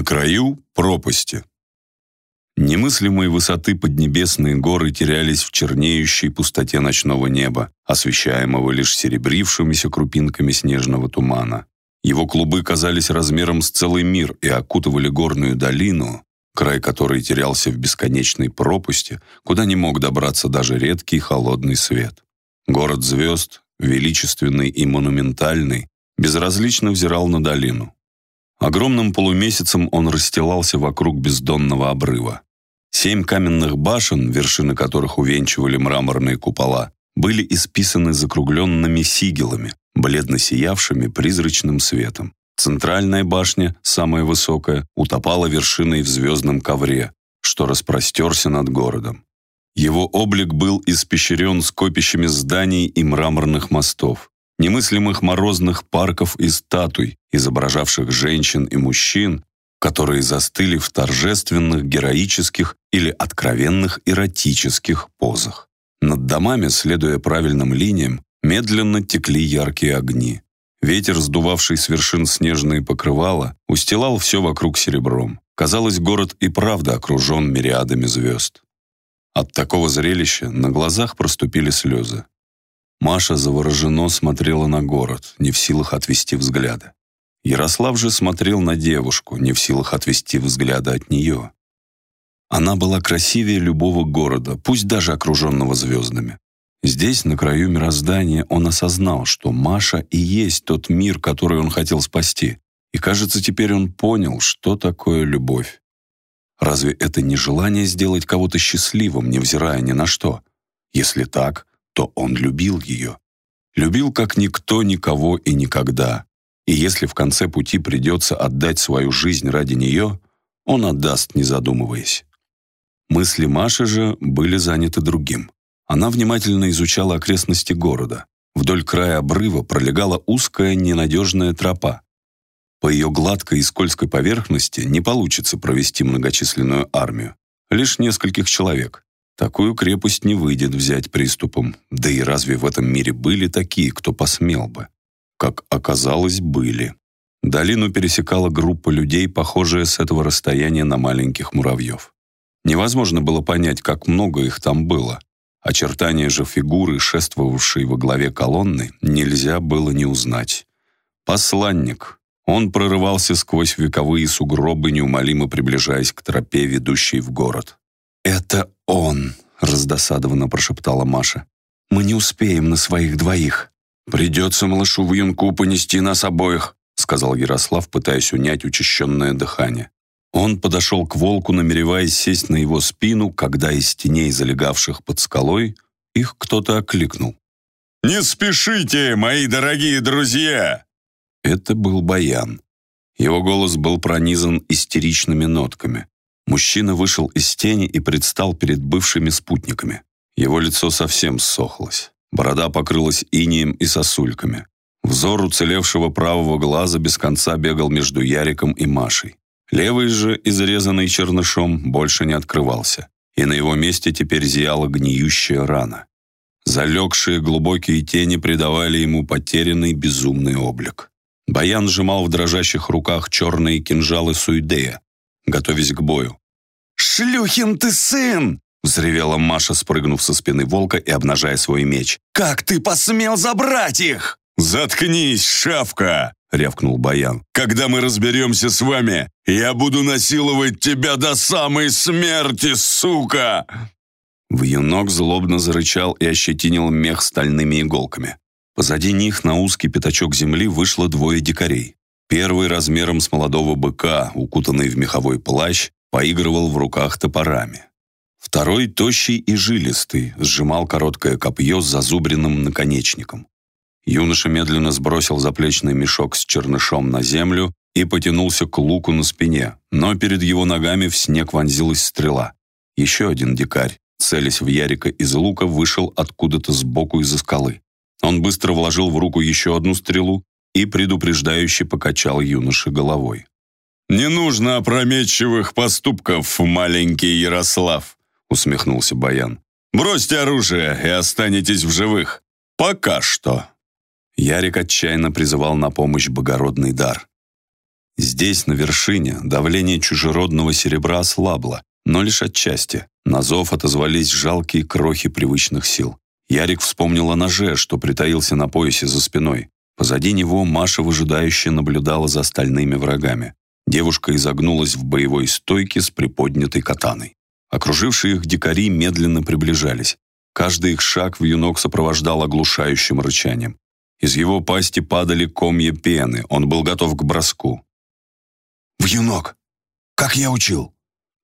На краю пропасти. Немыслимой высоты поднебесные горы терялись в чернеющей пустоте ночного неба, освещаемого лишь серебрившимися крупинками снежного тумана. Его клубы казались размером с целый мир и окутывали горную долину, край которой терялся в бесконечной пропасти, куда не мог добраться даже редкий холодный свет. Город звезд, величественный и монументальный, безразлично взирал на долину. Огромным полумесяцем он расстилался вокруг бездонного обрыва. Семь каменных башен, вершины которых увенчивали мраморные купола, были исписаны закругленными сигелами, бледно сиявшими призрачным светом. Центральная башня, самая высокая, утопала вершиной в звездном ковре, что распростерся над городом. Его облик был испещрен скопищами зданий и мраморных мостов, немыслимых морозных парков и статуй, изображавших женщин и мужчин, которые застыли в торжественных, героических или откровенных эротических позах. Над домами, следуя правильным линиям, медленно текли яркие огни. Ветер, сдувавший с вершин снежные покрывала, устилал все вокруг серебром. Казалось, город и правда окружен мириадами звезд. От такого зрелища на глазах проступили слезы. Маша завороженно смотрела на город, не в силах отвести взгляда. Ярослав же смотрел на девушку, не в силах отвести взгляда от нее. Она была красивее любого города, пусть даже окруженного звездами. Здесь, на краю мироздания, он осознал, что Маша и есть тот мир, который он хотел спасти. И, кажется, теперь он понял, что такое любовь. Разве это не желание сделать кого-то счастливым, невзирая ни на что? Если так, то он любил ее. Любил как никто, никого и никогда. И если в конце пути придется отдать свою жизнь ради нее, он отдаст, не задумываясь. Мысли Маши же были заняты другим. Она внимательно изучала окрестности города. Вдоль края обрыва пролегала узкая ненадежная тропа. По ее гладкой и скользкой поверхности не получится провести многочисленную армию. Лишь нескольких человек. Такую крепость не выйдет взять приступом. Да и разве в этом мире были такие, кто посмел бы? Как оказалось, были. Долину пересекала группа людей, похожая с этого расстояния на маленьких муравьев. Невозможно было понять, как много их там было. Очертания же фигуры, шествовавшей во главе колонны, нельзя было не узнать. Посланник, он прорывался сквозь вековые сугробы, неумолимо приближаясь к тропе, ведущей в город. «Это он!» — раздосадованно прошептала Маша. «Мы не успеем на своих двоих». «Придется малышу в юнку понести нас обоих», — сказал Ярослав, пытаясь унять учащенное дыхание. Он подошел к волку, намереваясь сесть на его спину, когда из теней, залегавших под скалой, их кто-то окликнул. «Не спешите, мои дорогие друзья!» Это был Баян. Его голос был пронизан истеричными нотками. Мужчина вышел из тени и предстал перед бывшими спутниками. Его лицо совсем ссохлось. Борода покрылась инием и сосульками. Взор уцелевшего правого глаза без конца бегал между Яриком и Машей. Левый же, изрезанный чернышом, больше не открывался, и на его месте теперь зияла гниющая рана. Залегшие глубокие тени придавали ему потерянный безумный облик. Баян сжимал в дрожащих руках черные кинжалы Суидея, готовясь к бою. «Шлюхин ты сын!» — взревела Маша, спрыгнув со спины волка и обнажая свой меч. «Как ты посмел забрать их?» «Заткнись, шавка!» — рявкнул Баян. «Когда мы разберемся с вами, я буду насиловать тебя до самой смерти, сука!» Вьюнок злобно зарычал и ощетинил мех стальными иголками. Позади них на узкий пятачок земли вышло двое дикарей. Первый размером с молодого быка, укутанный в меховой плащ, поигрывал в руках топорами. Второй, тощий и жилистый, сжимал короткое копье с зазубренным наконечником. Юноша медленно сбросил заплечный мешок с чернышом на землю и потянулся к луку на спине, но перед его ногами в снег вонзилась стрела. Еще один дикарь, целясь в Ярика из лука, вышел откуда-то сбоку из-за скалы. Он быстро вложил в руку еще одну стрелу и предупреждающе покачал юноше головой. «Не нужно опрометчивых поступков, маленький Ярослав», усмехнулся Баян. «Бросьте оружие и останетесь в живых. Пока что». Ярик отчаянно призывал на помощь богородный дар. Здесь, на вершине, давление чужеродного серебра ослабло, но лишь отчасти. На зов отозвались жалкие крохи привычных сил. Ярик вспомнил о ноже, что притаился на поясе за спиной. Позади него Маша выжидающе наблюдала за остальными врагами. Девушка изогнулась в боевой стойке с приподнятой катаной. Окружившие их дикари медленно приближались. Каждый их шаг в юнок сопровождал оглушающим рычанием. Из его пасти падали комья пены, он был готов к броску. «В юнок! Как я учил!»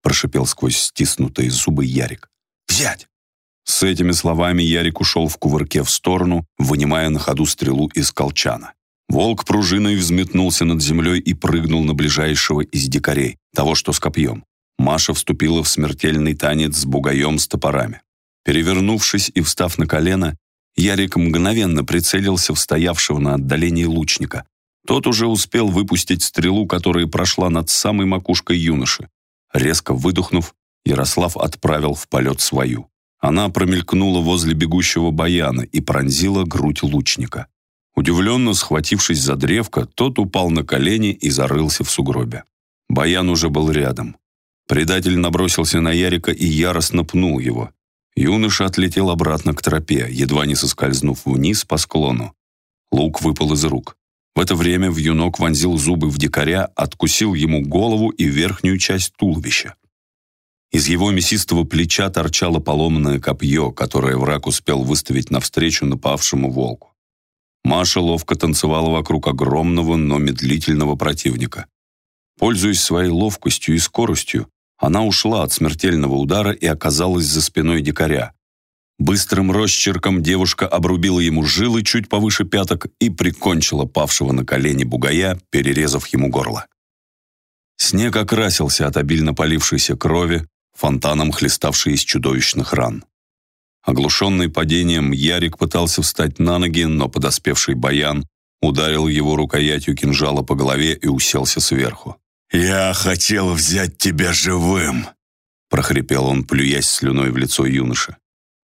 прошипел сквозь стиснутые зубы Ярик. «Взять!» С этими словами Ярик ушел в кувырке в сторону, вынимая на ходу стрелу из колчана. Волк пружиной взметнулся над землей и прыгнул на ближайшего из дикарей, того, что с копьем. Маша вступила в смертельный танец с бугаем с топорами. Перевернувшись и встав на колено, Ярик мгновенно прицелился в стоявшего на отдалении лучника. Тот уже успел выпустить стрелу, которая прошла над самой макушкой юноши. Резко выдохнув, Ярослав отправил в полет свою. Она промелькнула возле бегущего баяна и пронзила грудь лучника. Удивленно схватившись за древко, тот упал на колени и зарылся в сугробе. Баян уже был рядом. Предатель набросился на Ярика и яростно пнул его. Юноша отлетел обратно к тропе, едва не соскользнув вниз по склону. Лук выпал из рук. В это время вьюнок вонзил зубы в дикаря, откусил ему голову и верхнюю часть туловища. Из его мясистого плеча торчало поломанное копье, которое враг успел выставить навстречу напавшему волку. Маша ловко танцевала вокруг огромного, но медлительного противника. Пользуясь своей ловкостью и скоростью, она ушла от смертельного удара и оказалась за спиной дикаря. Быстрым росчерком девушка обрубила ему жилы чуть повыше пяток и прикончила павшего на колени бугая, перерезав ему горло. Снег окрасился от обильно полившейся крови, фонтаном хлеставшей из чудовищных ран. Оглушенный падением, Ярик пытался встать на ноги, но подоспевший Баян ударил его рукоятью кинжала по голове и уселся сверху. «Я хотел взять тебя живым!» прохрипел он, плюясь слюной в лицо юноши.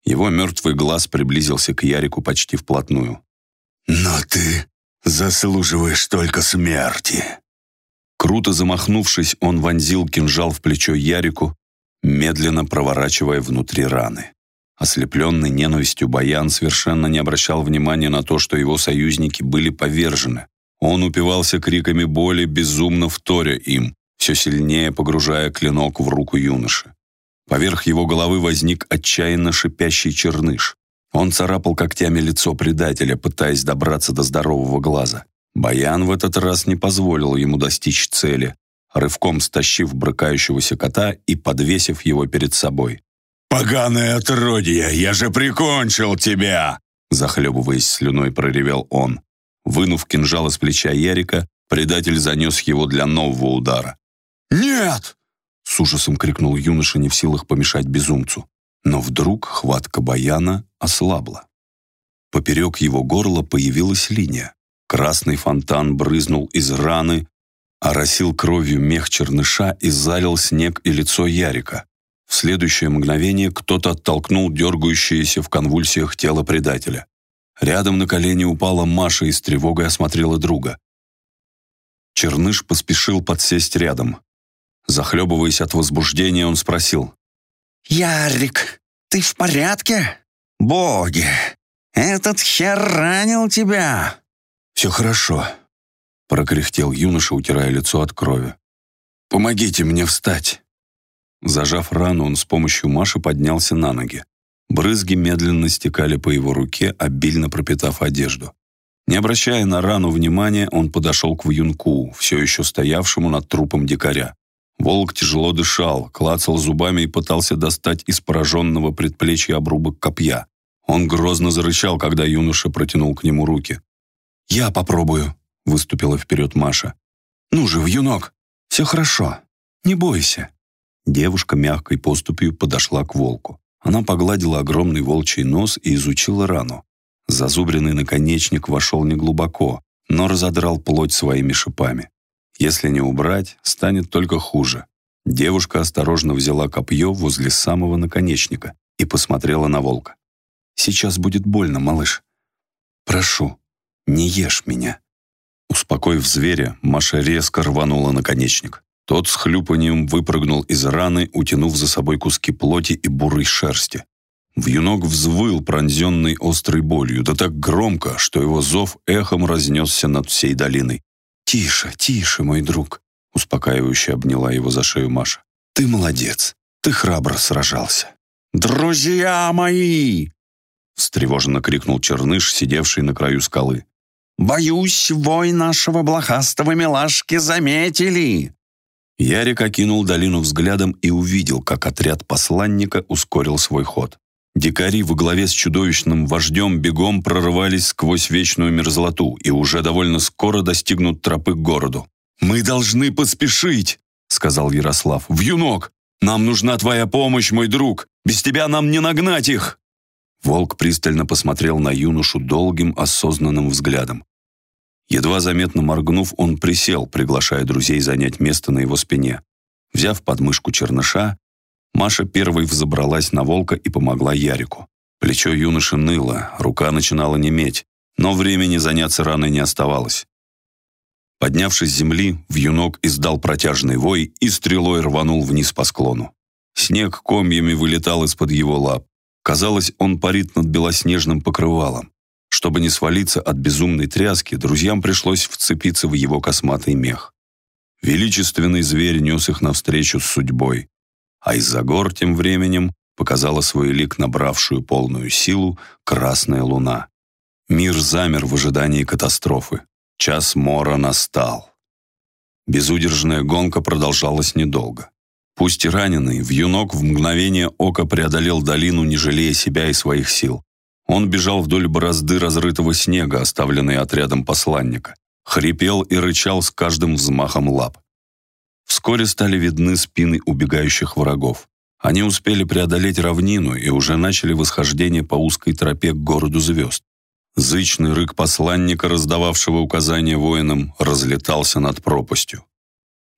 Его мертвый глаз приблизился к Ярику почти вплотную. «Но ты заслуживаешь только смерти!» Круто замахнувшись, он вонзил кинжал в плечо Ярику, медленно проворачивая внутри раны. Ослепленный ненавистью Баян совершенно не обращал внимания на то, что его союзники были повержены. Он упивался криками боли, безумно вторя им, все сильнее погружая клинок в руку юноши. Поверх его головы возник отчаянно шипящий черныш. Он царапал когтями лицо предателя, пытаясь добраться до здорового глаза. Баян в этот раз не позволил ему достичь цели, рывком стащив брыкающегося кота и подвесив его перед собой. «Поганое отродье! Я же прикончил тебя!» Захлебываясь слюной, проревел он. Вынув кинжал из плеча Ярика, предатель занес его для нового удара. «Нет!» С ужасом крикнул юноша, не в силах помешать безумцу. Но вдруг хватка баяна ослабла. Поперек его горла появилась линия. Красный фонтан брызнул из раны, оросил кровью мех черныша и залил снег и лицо Ярика. В следующее мгновение кто-то оттолкнул дергающееся в конвульсиях тело предателя. Рядом на колени упала Маша и с тревогой осмотрела друга. Черныш поспешил подсесть рядом. Захлебываясь от возбуждения, он спросил. «Ярик, ты в порядке? Боги, этот хер ранил тебя!» «Все хорошо», — прокряхтел юноша, утирая лицо от крови. «Помогите мне встать». Зажав рану, он с помощью Маши поднялся на ноги. Брызги медленно стекали по его руке, обильно пропитав одежду. Не обращая на рану внимания, он подошел к вьюнку, все еще стоявшему над трупом дикаря. Волк тяжело дышал, клацал зубами и пытался достать из пораженного предплечья обрубок копья. Он грозно зарычал, когда юноша протянул к нему руки. «Я попробую», — выступила вперед Маша. «Ну же, вьюнок, все хорошо, не бойся». Девушка мягкой поступью подошла к волку. Она погладила огромный волчий нос и изучила рану. Зазубренный наконечник вошел неглубоко, но разодрал плоть своими шипами. Если не убрать, станет только хуже. Девушка осторожно взяла копье возле самого наконечника и посмотрела на волка. «Сейчас будет больно, малыш. Прошу, не ешь меня». Успокоив зверя, Маша резко рванула наконечник. Тот с хлюпанием выпрыгнул из раны, утянув за собой куски плоти и бурой шерсти. Вьюнок взвыл, пронзенный острой болью, да так громко, что его зов эхом разнесся над всей долиной. «Тише, тише, мой друг!» — успокаивающе обняла его за шею Маша. «Ты молодец! Ты храбро сражался!» «Друзья мои!» — встревоженно крикнул Черныш, сидевший на краю скалы. «Боюсь, вой нашего блохастого милашки заметили!» Ярик окинул долину взглядом и увидел, как отряд посланника ускорил свой ход. Дикари во главе с чудовищным вождем бегом прорывались сквозь вечную мерзлоту и уже довольно скоро достигнут тропы к городу. «Мы должны поспешить!» — сказал Ярослав. «Вьюнок! Нам нужна твоя помощь, мой друг! Без тебя нам не нагнать их!» Волк пристально посмотрел на юношу долгим, осознанным взглядом. Едва заметно моргнув, он присел, приглашая друзей занять место на его спине. Взяв подмышку черныша, Маша первой взобралась на волка и помогла Ярику. Плечо юноши ныло, рука начинала неметь, но времени заняться раной не оставалось. Поднявшись с земли, вьюнок издал протяжный вой и стрелой рванул вниз по склону. Снег комьями вылетал из-под его лап. Казалось, он парит над белоснежным покрывалом. Чтобы не свалиться от безумной тряски, друзьям пришлось вцепиться в его косматый мех. Величественный зверь нес их навстречу с судьбой а из-за гор тем временем показала свой лик набравшую полную силу красная луна. Мир замер в ожидании катастрофы. Час мора настал. Безудержная гонка продолжалась недолго. Пусть и раненый, вьюнок в мгновение ока преодолел долину, не жалея себя и своих сил. Он бежал вдоль борозды разрытого снега, оставленной отрядом посланника. Хрипел и рычал с каждым взмахом лап. Вскоре стали видны спины убегающих врагов. Они успели преодолеть равнину и уже начали восхождение по узкой тропе к городу звезд. Зычный рык посланника, раздававшего указания воинам, разлетался над пропастью.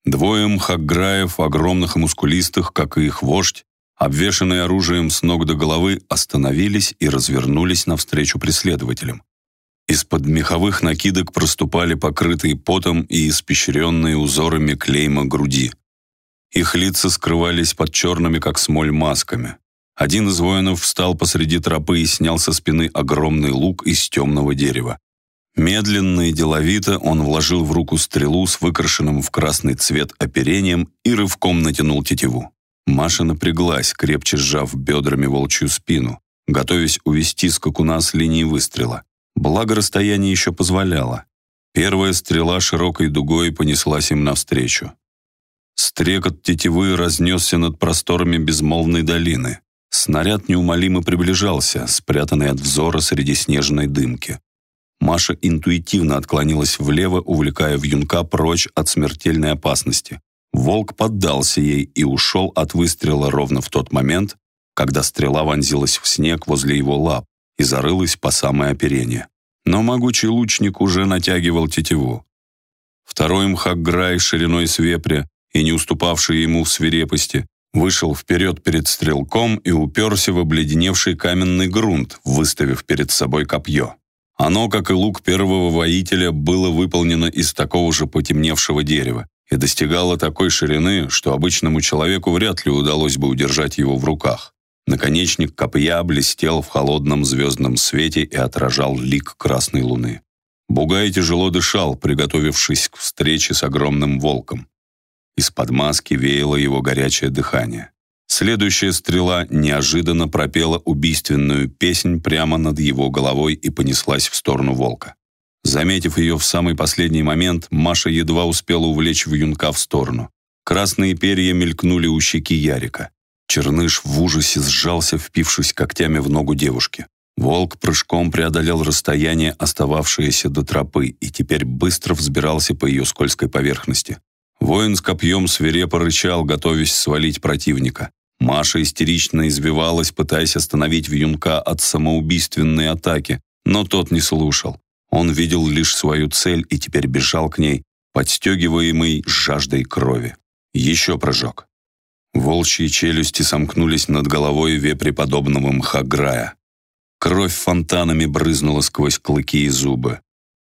Двое мхаграев, огромных и мускулистых, как и их вождь, обвешанные оружием с ног до головы, остановились и развернулись навстречу преследователям. Из-под меховых накидок проступали покрытые потом и испещренные узорами клейма груди. Их лица скрывались под черными, как смоль, масками. Один из воинов встал посреди тропы и снял со спины огромный лук из темного дерева. Медленно и деловито он вложил в руку стрелу с выкрашенным в красный цвет оперением и рывком натянул тетиву. Маша напряглась, крепче сжав бедрами волчью спину, готовясь увести скакуна с линии выстрела. Благо расстояние еще позволяло. Первая стрела широкой дугой понеслась им навстречу. Стрекот тетивы разнесся над просторами безмолвной долины. Снаряд неумолимо приближался, спрятанный от взора среди снежной дымки. Маша интуитивно отклонилась влево, увлекая вьюнка прочь от смертельной опасности. Волк поддался ей и ушел от выстрела ровно в тот момент, когда стрела вонзилась в снег возле его лап и зарылась по самое оперение. Но могучий лучник уже натягивал тетиву. Второй мхаграй шириной с вепря и не уступавший ему в свирепости, вышел вперед перед стрелком и уперся в обледеневший каменный грунт, выставив перед собой копье. Оно, как и лук первого воителя, было выполнено из такого же потемневшего дерева и достигало такой ширины, что обычному человеку вряд ли удалось бы удержать его в руках. Наконечник копья блестел в холодном звездном свете и отражал лик красной луны. Бугай тяжело дышал, приготовившись к встрече с огромным волком. Из-под маски веяло его горячее дыхание. Следующая стрела неожиданно пропела убийственную песнь прямо над его головой и понеслась в сторону волка. Заметив ее в самый последний момент, Маша едва успела увлечь вьюнка в сторону. Красные перья мелькнули у щеки Ярика. Черныш в ужасе сжался, впившись когтями в ногу девушки. Волк прыжком преодолел расстояние, остававшееся до тропы, и теперь быстро взбирался по ее скользкой поверхности. Воин с копьем свирепо рычал, готовясь свалить противника. Маша истерично извивалась, пытаясь остановить вьюнка от самоубийственной атаки, но тот не слушал. Он видел лишь свою цель и теперь бежал к ней, подстегиваемый жаждой крови. Еще прыжок. Волчьи челюсти сомкнулись над головой вепреподобного мхаграя. Кровь фонтанами брызнула сквозь клыки и зубы.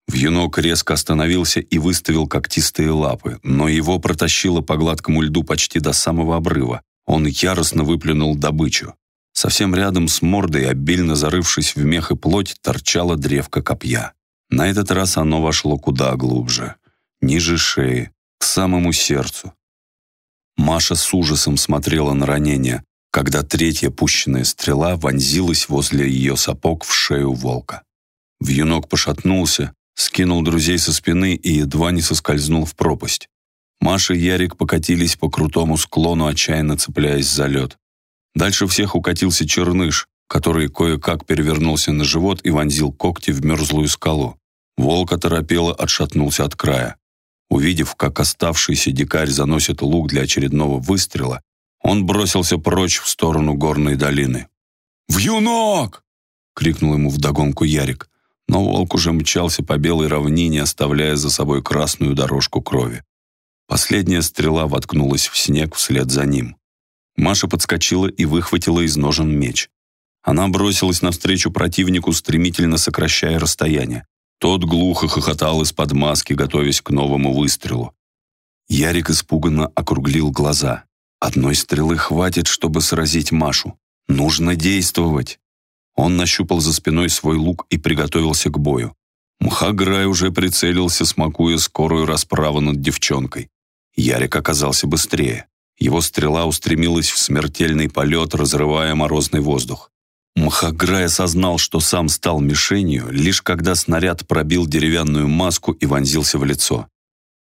Вьюнок резко остановился и выставил когтистые лапы, но его протащило по гладкому льду почти до самого обрыва. Он яростно выплюнул добычу. Совсем рядом с мордой, обильно зарывшись в мех и плоть, торчала древко копья. На этот раз оно вошло куда глубже, ниже шеи, к самому сердцу. Маша с ужасом смотрела на ранение, когда третья пущенная стрела вонзилась возле ее сапог в шею волка. Вьюнок пошатнулся, скинул друзей со спины и едва не соскользнул в пропасть. Маша и Ярик покатились по крутому склону, отчаянно цепляясь за лед. Дальше всех укатился черныш, который кое-как перевернулся на живот и вонзил когти в мерзлую скалу. Волк оторопело отшатнулся от края. Увидев, как оставшийся дикарь заносит лук для очередного выстрела, он бросился прочь в сторону горной долины. «Вьюнок!» — крикнул ему вдогонку Ярик, но волк уже мчался по белой равнине, оставляя за собой красную дорожку крови. Последняя стрела воткнулась в снег вслед за ним. Маша подскочила и выхватила из ножен меч. Она бросилась навстречу противнику, стремительно сокращая расстояние. Тот глухо хохотал из-под маски, готовясь к новому выстрелу. Ярик испуганно округлил глаза. Одной стрелы хватит, чтобы сразить Машу. Нужно действовать. Он нащупал за спиной свой лук и приготовился к бою. Мхаграй уже прицелился, смакуя скорую расправу над девчонкой. Ярик оказался быстрее. Его стрела устремилась в смертельный полет, разрывая морозный воздух. Мхаграй осознал, что сам стал мишенью, лишь когда снаряд пробил деревянную маску и вонзился в лицо.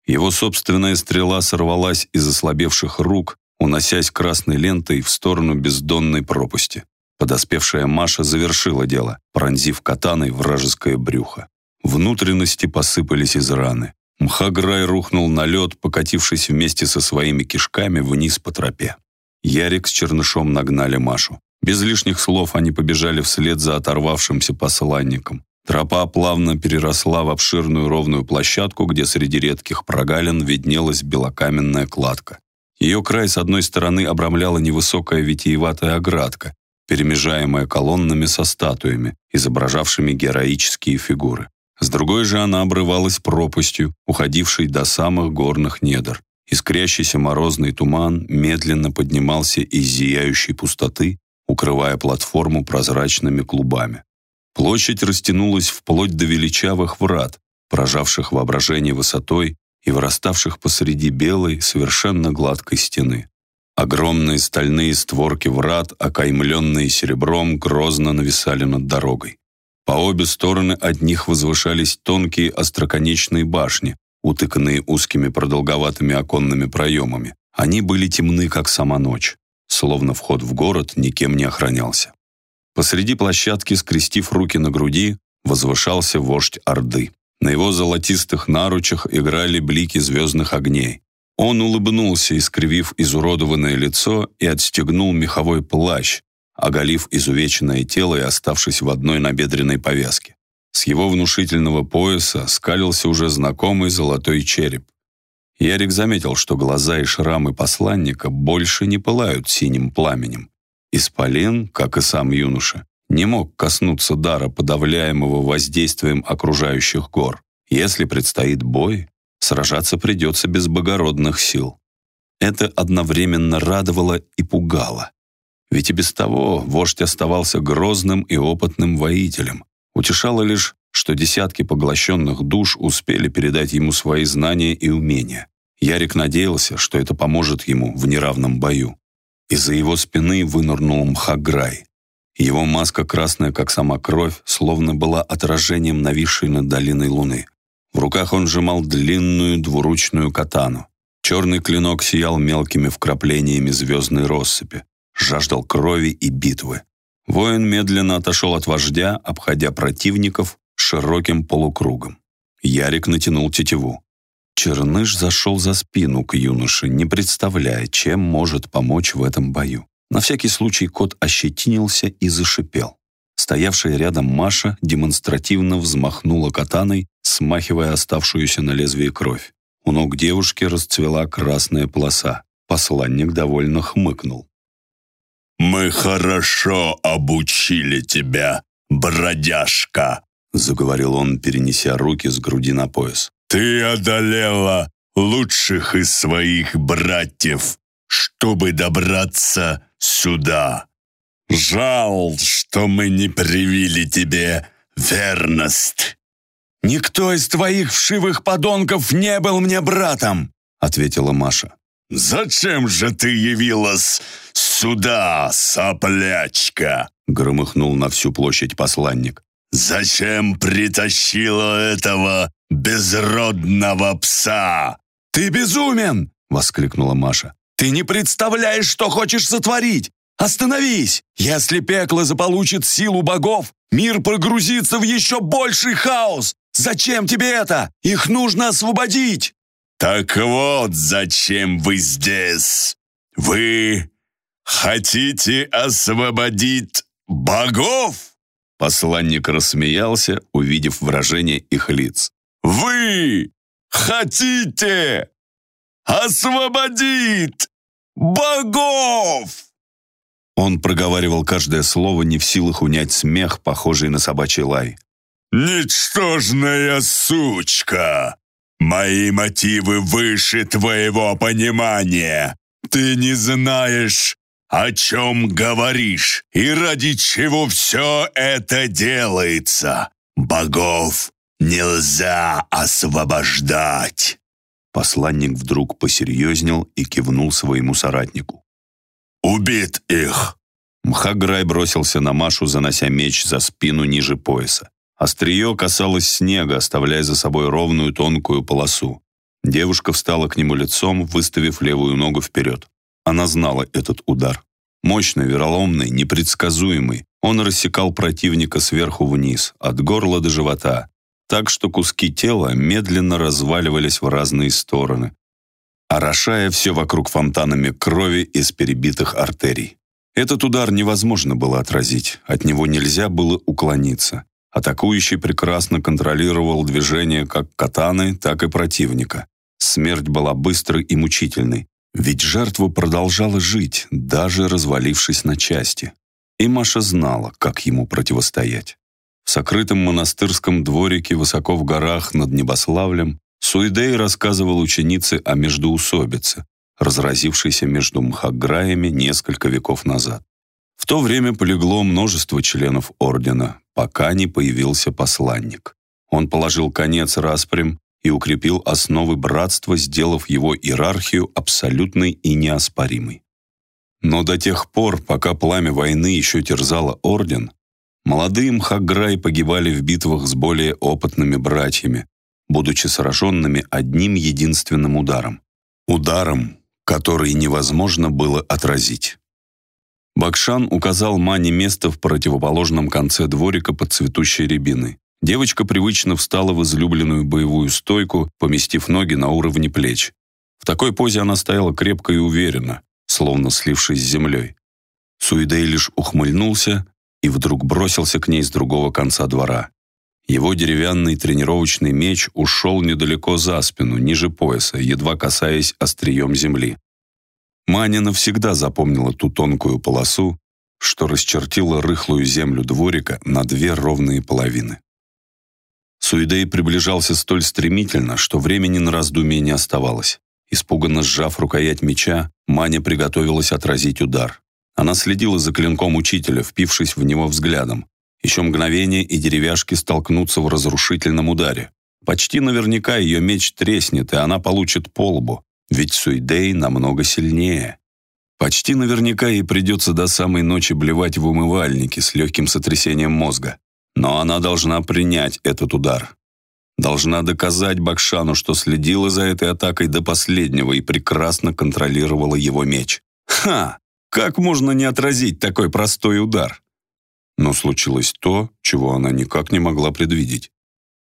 Его собственная стрела сорвалась из ослабевших рук, уносясь красной лентой в сторону бездонной пропасти. Подоспевшая Маша завершила дело, пронзив катаной вражеское брюхо. Внутренности посыпались из раны. Мхаграй рухнул на лед, покатившись вместе со своими кишками вниз по тропе. Ярик с Чернышом нагнали Машу. Без лишних слов они побежали вслед за оторвавшимся посланником. Тропа плавно переросла в обширную ровную площадку, где среди редких прогалин виднелась белокаменная кладка. Ее край с одной стороны обрамляла невысокая витиеватая оградка, перемежаемая колоннами со статуями, изображавшими героические фигуры. С другой же она обрывалась пропастью, уходившей до самых горных недр. Искрящийся морозный туман медленно поднимался из зияющей пустоты, укрывая платформу прозрачными клубами. Площадь растянулась вплоть до величавых врат, поражавших воображение высотой и выраставших посреди белой, совершенно гладкой стены. Огромные стальные створки врат, окаймленные серебром, грозно нависали над дорогой. По обе стороны от них возвышались тонкие остроконечные башни, утыканные узкими продолговатыми оконными проемами. Они были темны, как сама ночь словно вход в город никем не охранялся. Посреди площадки, скрестив руки на груди, возвышался вождь Орды. На его золотистых наручах играли блики звездных огней. Он улыбнулся, искривив изуродованное лицо, и отстегнул меховой плащ, оголив изувеченное тело и оставшись в одной набедренной повязке. С его внушительного пояса скалился уже знакомый золотой череп. Ярик заметил, что глаза и шрамы посланника больше не пылают синим пламенем. Исполин, как и сам юноша, не мог коснуться дара, подавляемого воздействием окружающих гор. Если предстоит бой, сражаться придется без богородных сил. Это одновременно радовало и пугало. Ведь и без того вождь оставался грозным и опытным воителем. Утешало лишь, что десятки поглощенных душ успели передать ему свои знания и умения. Ярик надеялся, что это поможет ему в неравном бою. Из-за его спины вынырнул Мхаграй. Его маска, красная как сама кровь, словно была отражением нависшей над долиной луны. В руках он сжимал длинную двуручную катану. Черный клинок сиял мелкими вкраплениями звездной россыпи, жаждал крови и битвы. Воин медленно отошел от вождя, обходя противников широким полукругом. Ярик натянул тетиву. Черныш зашел за спину к юноше, не представляя, чем может помочь в этом бою. На всякий случай кот ощетинился и зашипел. Стоявшая рядом Маша демонстративно взмахнула катаной, смахивая оставшуюся на лезвии кровь. У ног девушки расцвела красная полоса. Посланник довольно хмыкнул. «Мы хорошо обучили тебя, бродяжка!» заговорил он, перенеся руки с груди на пояс. «Ты одолела лучших из своих братьев, чтобы добраться сюда. Жал, что мы не привили тебе верность». «Никто из твоих вшивых подонков не был мне братом!» ответила Маша. «Зачем же ты явилась сюда, соплячка?» громыхнул на всю площадь посланник. «Зачем притащила этого безродного пса?» «Ты безумен!» — воскликнула Маша. «Ты не представляешь, что хочешь сотворить! Остановись! Если пекло заполучит силу богов, мир погрузится в еще больший хаос! Зачем тебе это? Их нужно освободить!» «Так вот, зачем вы здесь? Вы хотите освободить богов?» Посланник рассмеялся, увидев выражение их лиц. «Вы хотите освободить богов!» Он проговаривал каждое слово, не в силах унять смех, похожий на собачий лай. «Ничтожная сучка! Мои мотивы выше твоего понимания. Ты не знаешь, о чем говоришь и ради чего все это делается. Богов нельзя освобождать. Посланник вдруг посерьезнел и кивнул своему соратнику. «Убит их!» Мхаграй бросился на Машу, занося меч за спину ниже пояса. Острие касалось снега, оставляя за собой ровную тонкую полосу. Девушка встала к нему лицом, выставив левую ногу вперед. Она знала этот удар. Мощный, вероломный, непредсказуемый. Он рассекал противника сверху вниз, от горла до живота, так что куски тела медленно разваливались в разные стороны, орошая все вокруг фонтанами крови из перебитых артерий. Этот удар невозможно было отразить, от него нельзя было уклониться. Атакующий прекрасно контролировал движение как катаны, так и противника. Смерть была быстрой и мучительной, ведь жертва продолжала жить, даже развалившись на части. И Маша знала, как ему противостоять. В сокрытом монастырском дворике высоко в горах над Небославлем Суидей рассказывал ученице о междоусобице, разразившейся между мхаграями несколько веков назад. В то время полегло множество членов ордена, пока не появился посланник. Он положил конец распрям и укрепил основы братства, сделав его иерархию абсолютной и неоспоримой. Но до тех пор, пока пламя войны еще терзало орден, молодые Мхаграй погибали в битвах с более опытными братьями, будучи сраженными одним единственным ударом. Ударом, который невозможно было отразить. Бакшан указал Мане место в противоположном конце дворика под цветущей рябиной. Девочка привычно встала в излюбленную боевую стойку, поместив ноги на уровне плеч. В такой позе она стояла крепко и уверенно, словно слившись с землей. Суидей лишь ухмыльнулся и вдруг бросился к ней с другого конца двора. Его деревянный тренировочный меч ушел недалеко за спину, ниже пояса, едва касаясь острием земли. Маня навсегда запомнила ту тонкую полосу, что расчертила рыхлую землю дворика на две ровные половины. Суидей приближался столь стремительно, что времени на раздумие не оставалось. Испуганно сжав рукоять меча, Маня приготовилась отразить удар. Она следила за клинком учителя, впившись в него взглядом. Еще мгновение, и деревяшки столкнутся в разрушительном ударе. Почти наверняка ее меч треснет, и она получит по лбу. Ведь Суидей намного сильнее. Почти наверняка ей придется до самой ночи блевать в умывальнике с легким сотрясением мозга. Но она должна принять этот удар. Должна доказать Бакшану, что следила за этой атакой до последнего и прекрасно контролировала его меч. Ха! Как можно не отразить такой простой удар? Но случилось то, чего она никак не могла предвидеть.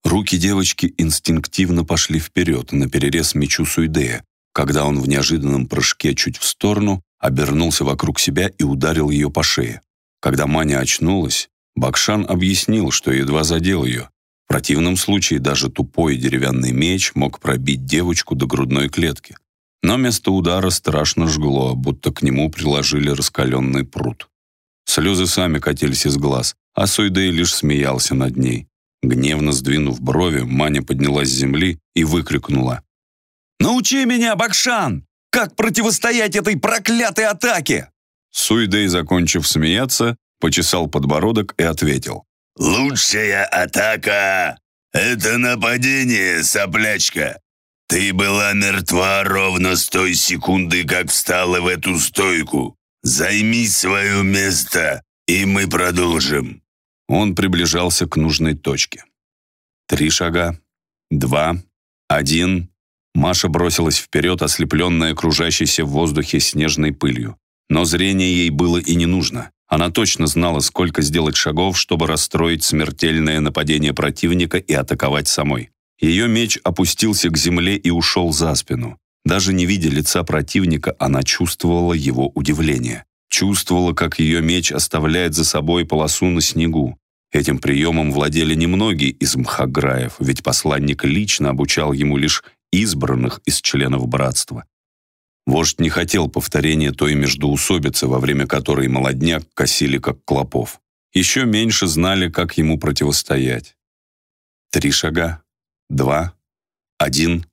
Руки девочки инстинктивно пошли вперед, на перерез мечу Суидея, когда он в неожиданном прыжке чуть в сторону обернулся вокруг себя и ударил ее по шее. Когда Маня очнулась, Бакшан объяснил, что едва задел ее. В противном случае даже тупой деревянный меч мог пробить девочку до грудной клетки. Но место удара страшно жгло, будто к нему приложили раскаленный пруд. Слезы сами катились из глаз, а Суйдей лишь смеялся над ней. Гневно сдвинув брови, Маня поднялась с земли и выкрикнула. «Научи меня, Бакшан! Как противостоять этой проклятой атаке?» Суйдей, закончив смеяться, почесал подбородок и ответил. «Лучшая атака — это нападение, соплячка. Ты была мертва ровно с той секунды, как встала в эту стойку. Займи свое место, и мы продолжим». Он приближался к нужной точке. Три шага, два, один. Маша бросилась вперед, ослепленная кружащейся в воздухе снежной пылью. Но зрение ей было и не нужно. Она точно знала, сколько сделать шагов, чтобы расстроить смертельное нападение противника и атаковать самой. Ее меч опустился к земле и ушел за спину. Даже не видя лица противника, она чувствовала его удивление. Чувствовала, как ее меч оставляет за собой полосу на снегу. Этим приемом владели немногие из мхаграев, ведь посланник лично обучал ему лишь избранных из членов братства. Вождь не хотел повторения той междоусобицы, во время которой молодняк косили как клопов. Еще меньше знали, как ему противостоять. Три шага, два, один,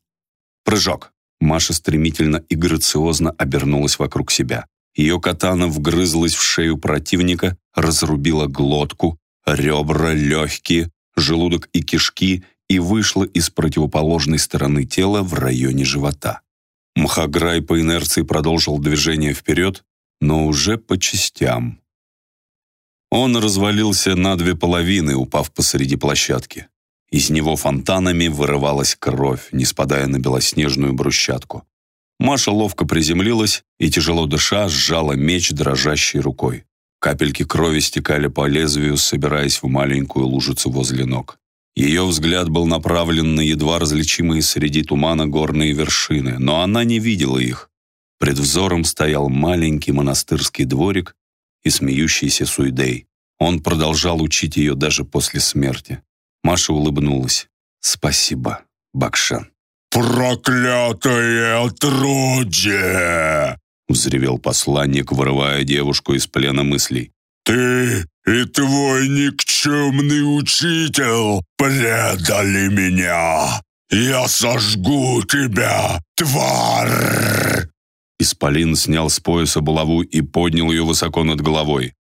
прыжок. Маша стремительно и грациозно обернулась вокруг себя. Ее катана вгрызлась в шею противника, разрубила глотку, ребра, легкие, желудок и кишки и вышла из противоположной стороны тела в районе живота. Мхаграй по инерции продолжил движение вперед, но уже по частям. Он развалился на две половины, упав посреди площадки. Из него фонтанами вырывалась кровь, не спадая на белоснежную брусчатку. Маша ловко приземлилась и, тяжело дыша, сжала меч дрожащей рукой. Капельки крови стекали по лезвию, собираясь в маленькую лужицу возле ног. Ее взгляд был направлен на едва различимые среди тумана горные вершины, но она не видела их. Пред взором стоял маленький монастырский дворик и смеющийся Суидей. Он продолжал учить ее даже после смерти. Маша улыбнулась. «Спасибо, Бакшан». «Проклятое отродье!» взревел посланник, вырывая девушку из плена мыслей. «Ты и твой никчемный учитель предали меня! Я сожгу тебя, тварь!» Исполин снял с пояса булаву и поднял ее высоко над головой.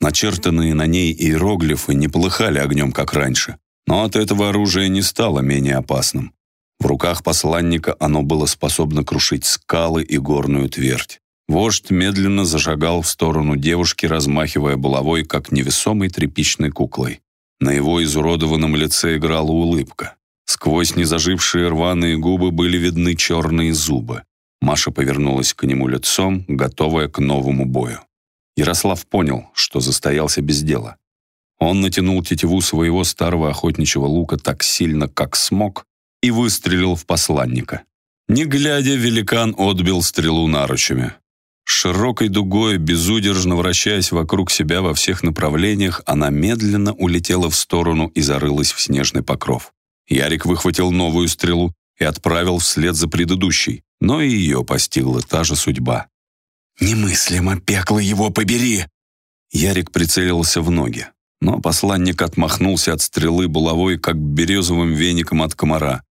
Начертанные на ней иероглифы не полыхали огнем, как раньше, но от этого оружие не стало менее опасным. В руках посланника оно было способно крушить скалы и горную твердь. Вождь медленно зашагал в сторону девушки, размахивая булавой, как невесомой тряпичной куклой. На его изуродованном лице играла улыбка. Сквозь незажившие рваные губы были видны черные зубы. Маша повернулась к нему лицом, готовая к новому бою. Ярослав понял, что застоялся без дела. Он натянул тетиву своего старого охотничьего лука так сильно, как смог, и выстрелил в посланника. Не глядя, великан отбил стрелу наручами. Широкой дугой, безудержно вращаясь вокруг себя во всех направлениях, она медленно улетела в сторону и зарылась в снежный покров. Ярик выхватил новую стрелу и отправил вслед за предыдущей, но и ее постигла та же судьба. «Немыслимо, пекло его побери!» Ярик прицелился в ноги, но посланник отмахнулся от стрелы булавой, как березовым веником от комара.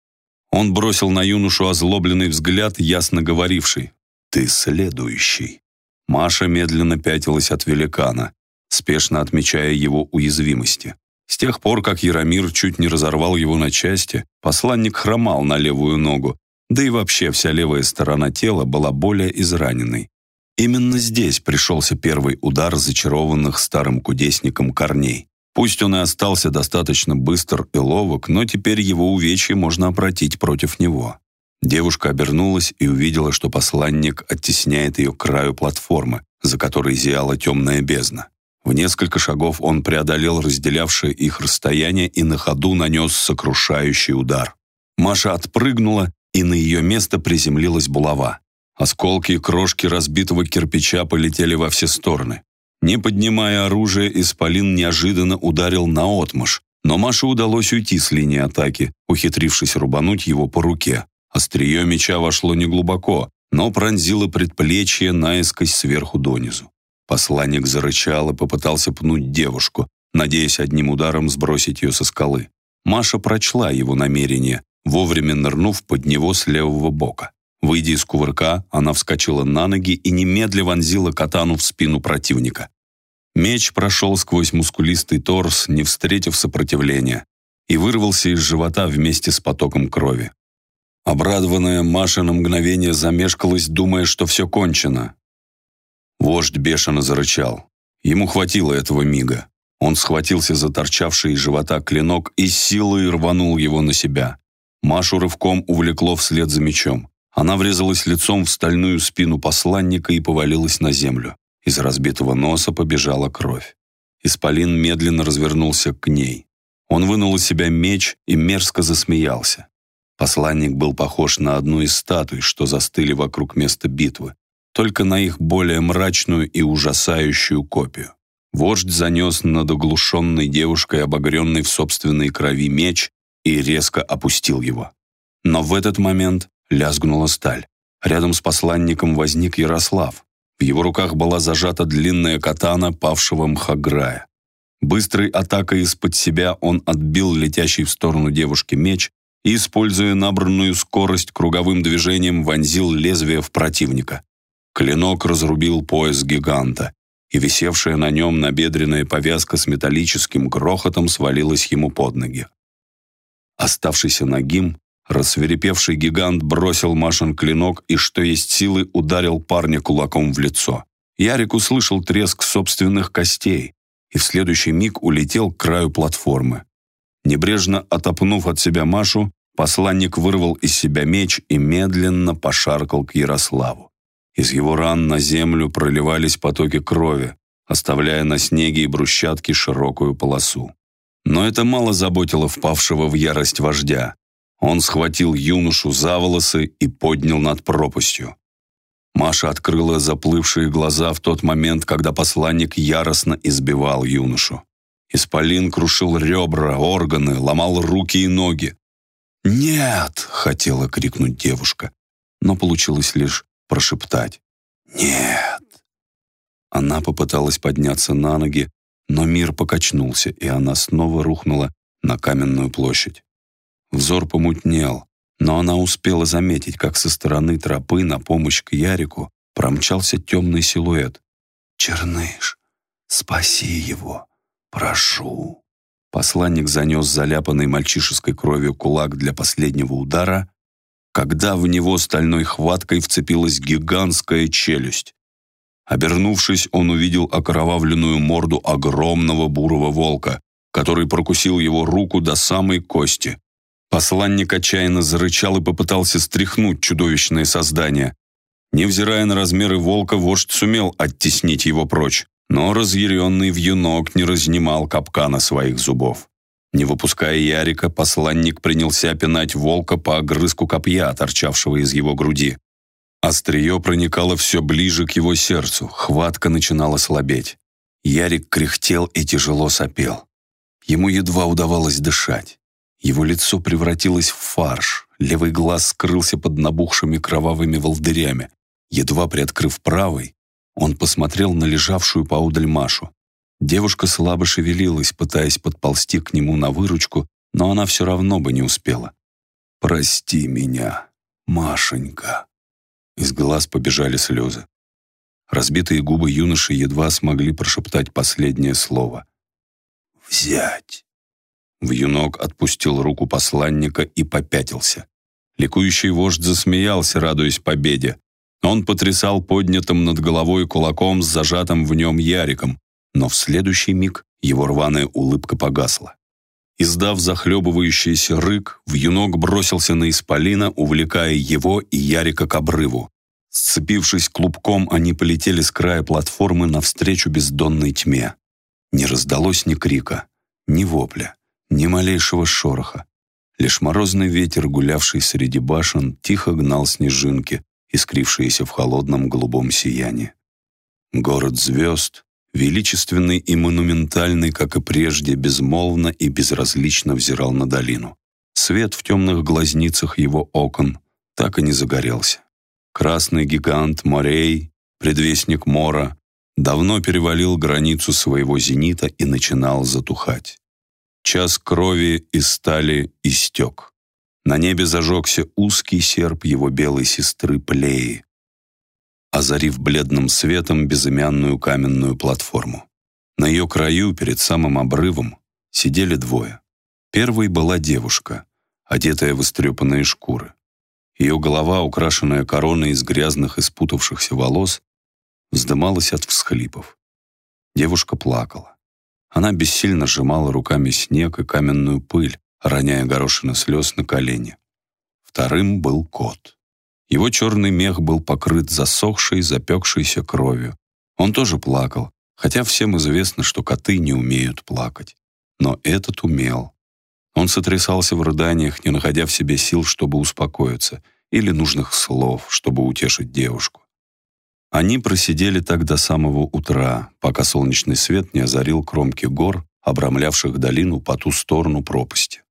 Он бросил на юношу озлобленный взгляд, ясно говоривший ты следующий». Маша медленно пятилась от великана, спешно отмечая его уязвимости. С тех пор, как Яромир чуть не разорвал его на части, посланник хромал на левую ногу, да и вообще вся левая сторона тела была более израненной. Именно здесь пришелся первый удар зачарованных старым кудесником корней. Пусть он и остался достаточно быстр и ловок, но теперь его увечье можно обратить против него. Девушка обернулась и увидела, что посланник оттесняет ее к краю платформы, за которой зияла темная бездна. В несколько шагов он преодолел разделявшее их расстояние и на ходу нанес сокрушающий удар. Маша отпрыгнула, и на ее место приземлилась булава. Осколки и крошки разбитого кирпича полетели во все стороны. Не поднимая оружие, Исполин неожиданно ударил наотмашь, но Маше удалось уйти с линии атаки, ухитрившись рубануть его по руке. Острие меча вошло неглубоко, но пронзило предплечье наискось сверху донизу. Посланник зарычал и попытался пнуть девушку, надеясь одним ударом сбросить ее со скалы. Маша прочла его намерение, вовремя нырнув под него с левого бока. Выйдя из кувырка, она вскочила на ноги и немедля вонзила катану в спину противника. Меч прошел сквозь мускулистый торс, не встретив сопротивления, и вырвался из живота вместе с потоком крови. Обрадованная Маша на мгновение замешкалась, думая, что все кончено. Вождь бешено зарычал. Ему хватило этого мига. Он схватился за торчавший из живота клинок и силой рванул его на себя. Машу рывком увлекло вслед за мечом. Она врезалась лицом в стальную спину посланника и повалилась на землю. Из разбитого носа побежала кровь. Исполин медленно развернулся к ней. Он вынул из себя меч и мерзко засмеялся. Посланник был похож на одну из статуй, что застыли вокруг места битвы, только на их более мрачную и ужасающую копию. Вождь занес над оглушенной девушкой, обогренной в собственной крови меч, и резко опустил его. Но в этот момент Лязгнула сталь. Рядом с посланником возник Ярослав. В его руках была зажата длинная катана павшего Мхаграя. Быстрой атакой из-под себя он отбил летящий в сторону девушки меч и, используя набранную скорость, круговым движением вонзил лезвие в противника. Клинок разрубил пояс гиганта, и висевшая на нем набедренная повязка с металлическим грохотом свалилась ему под ноги. Оставшийся нагим, Рассверепевший гигант бросил Машин клинок и, что есть силы, ударил парня кулаком в лицо. Ярик услышал треск собственных костей и в следующий миг улетел к краю платформы. Небрежно отопнув от себя Машу, посланник вырвал из себя меч и медленно пошаркал к Ярославу. Из его ран на землю проливались потоки крови, оставляя на снеге и брусчатке широкую полосу. Но это мало заботило впавшего в ярость вождя. Он схватил юношу за волосы и поднял над пропастью. Маша открыла заплывшие глаза в тот момент, когда посланник яростно избивал юношу. Исполин крушил ребра, органы, ломал руки и ноги. «Нет!» — хотела крикнуть девушка, но получилось лишь прошептать. «Нет!» Она попыталась подняться на ноги, но мир покачнулся, и она снова рухнула на каменную площадь. Взор помутнел, но она успела заметить, как со стороны тропы на помощь к Ярику промчался темный силуэт. «Черныш, спаси его, прошу». Посланник занес заляпанный мальчишеской кровью кулак для последнего удара, когда в него стальной хваткой вцепилась гигантская челюсть. Обернувшись, он увидел окровавленную морду огромного бурого волка, который прокусил его руку до самой кости. Посланник отчаянно зарычал и попытался стряхнуть чудовищное создание. Невзирая на размеры волка, вождь сумел оттеснить его прочь, но разъяренный вьюнок не разнимал капкана своих зубов. Не выпуская Ярика, посланник принялся пинать волка по огрызку копья, торчавшего из его груди. Острие проникало все ближе к его сердцу, хватка начинала слабеть. Ярик кряхтел и тяжело сопел. Ему едва удавалось дышать. Его лицо превратилось в фарш, левый глаз скрылся под набухшими кровавыми волдырями. Едва приоткрыв правый, он посмотрел на лежавшую поодаль Машу. Девушка слабо шевелилась, пытаясь подползти к нему на выручку, но она все равно бы не успела. «Прости меня, Машенька». Из глаз побежали слезы. Разбитые губы юноши едва смогли прошептать последнее слово. «Взять». Вьюнок отпустил руку посланника и попятился. Ликующий вождь засмеялся, радуясь победе. Он потрясал поднятым над головой кулаком с зажатым в нем яриком, но в следующий миг его рваная улыбка погасла. Издав захлебывающийся рык, вьюнок бросился на исполина, увлекая его и Ярика к обрыву. Сцепившись клубком, они полетели с края платформы навстречу бездонной тьме. Не раздалось ни крика, ни вопля. Ни малейшего шороха. Лишь морозный ветер, гулявший среди башен, тихо гнал снежинки, искрившиеся в холодном голубом сиянии. Город звезд, величественный и монументальный, как и прежде, безмолвно и безразлично взирал на долину. Свет в темных глазницах его окон так и не загорелся. Красный гигант Морей, предвестник Мора, давно перевалил границу своего зенита и начинал затухать. Час крови и стали истек. На небе зажегся узкий серп его белой сестры Плеи, озарив бледным светом безымянную каменную платформу. На ее краю, перед самым обрывом, сидели двое. Первой была девушка, одетая в истрепанные шкуры. Ее голова, украшенная короной из грязных и спутавшихся волос, вздымалась от всхлипов. Девушка плакала. Она бессильно сжимала руками снег и каменную пыль, роняя горошины слез на колени. Вторым был кот. Его черный мех был покрыт засохшей, запекшейся кровью. Он тоже плакал, хотя всем известно, что коты не умеют плакать. Но этот умел. Он сотрясался в рыданиях, не находя в себе сил, чтобы успокоиться, или нужных слов, чтобы утешить девушку. Они просидели так до самого утра, пока солнечный свет не озарил кромки гор, обрамлявших долину по ту сторону пропасти.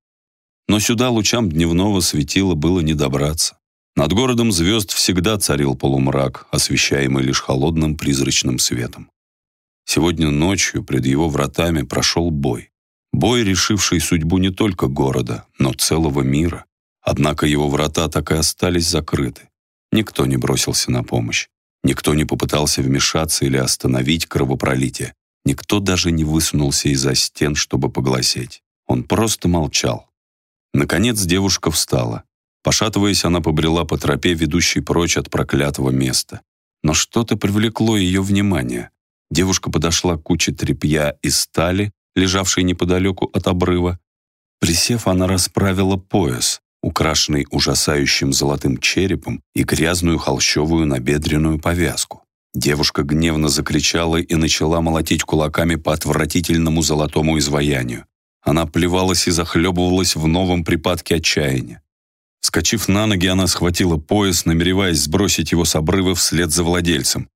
Но сюда лучам дневного светила было не добраться. Над городом звезд всегда царил полумрак, освещаемый лишь холодным призрачным светом. Сегодня ночью пред его вратами прошел бой. Бой, решивший судьбу не только города, но целого мира. Однако его врата так и остались закрыты. Никто не бросился на помощь. Никто не попытался вмешаться или остановить кровопролитие. Никто даже не высунулся из-за стен, чтобы погласить. Он просто молчал. Наконец девушка встала. Пошатываясь, она побрела по тропе, ведущей прочь от проклятого места. Но что-то привлекло ее внимание. Девушка подошла к куче тряпья из стали, лежавшей неподалеку от обрыва. Присев, она расправила пояс, украшенный ужасающим золотым черепом и грязную холщовую набедренную повязку. Девушка гневно закричала и начала молотить кулаками по отвратительному золотому изваянию. Она плевалась и захлебывалась в новом припадке отчаяния. Скочив на ноги, она схватила пояс, намереваясь сбросить его с обрыва вслед за владельцем.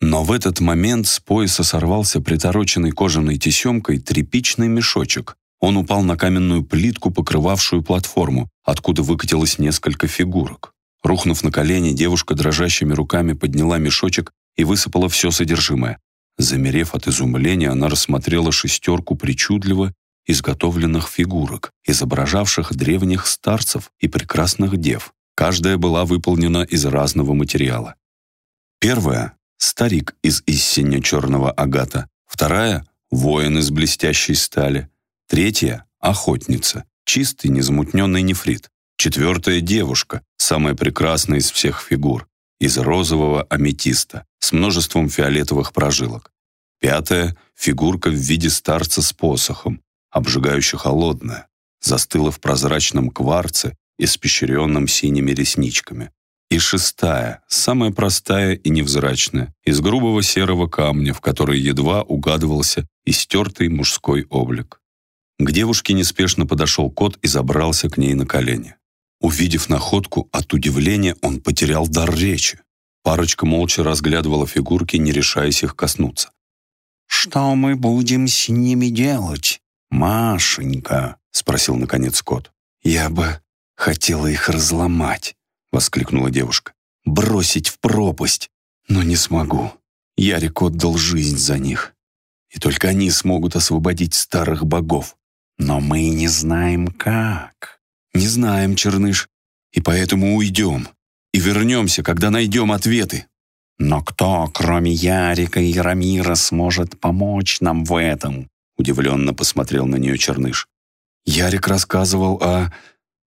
Но в этот момент с пояса сорвался притороченный кожаной тесемкой тряпичный мешочек. Он упал на каменную плитку, покрывавшую платформу, откуда выкатилось несколько фигурок. Рухнув на колени, девушка дрожащими руками подняла мешочек и высыпала все содержимое. Замерев от изумления, она рассмотрела шестерку причудливо изготовленных фигурок, изображавших древних старцев и прекрасных дев. Каждая была выполнена из разного материала. Первая — старик из истинно черного агата, вторая — воин из блестящей стали, третья — охотница, чистый незамутненный нефрит, четвертая — девушка, самая прекрасная из всех фигур, из розового аметиста, с множеством фиолетовых прожилок. Пятая — фигурка в виде старца с посохом, обжигающе холодная, застыла в прозрачном кварце, испещренном синими ресничками. И шестая, самая простая и невзрачная, из грубого серого камня, в которой едва угадывался истертый мужской облик. К девушке неспешно подошел кот и забрался к ней на колени. Увидев находку, от удивления он потерял дар речи. Парочка молча разглядывала фигурки, не решаясь их коснуться. «Что мы будем с ними делать?» «Машенька», — спросил наконец кот. «Я бы хотела их разломать», — воскликнула девушка. «Бросить в пропасть, но не смогу. Ярик отдал жизнь за них. И только они смогут освободить старых богов. Но мы не знаем как». «Не знаем, Черныш, и поэтому уйдем. И вернемся, когда найдем ответы». «Но кто, кроме Ярика и Рамира, сможет помочь нам в этом?» Удивленно посмотрел на нее Черныш. «Ярик рассказывал о...»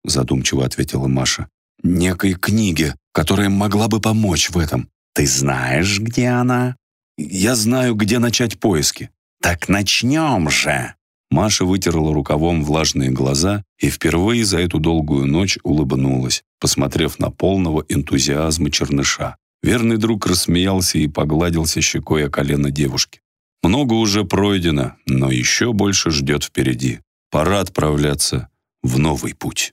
Задумчиво ответила Маша. «Некой книге, которая могла бы помочь в этом. Ты знаешь, где она?» «Я знаю, где начать поиски». «Так начнем же!» Маша вытерла рукавом влажные глаза и впервые за эту долгую ночь улыбнулась, посмотрев на полного энтузиазма черныша. Верный друг рассмеялся и погладился щекой о колено девушки. Много уже пройдено, но еще больше ждет впереди. Пора отправляться в новый путь.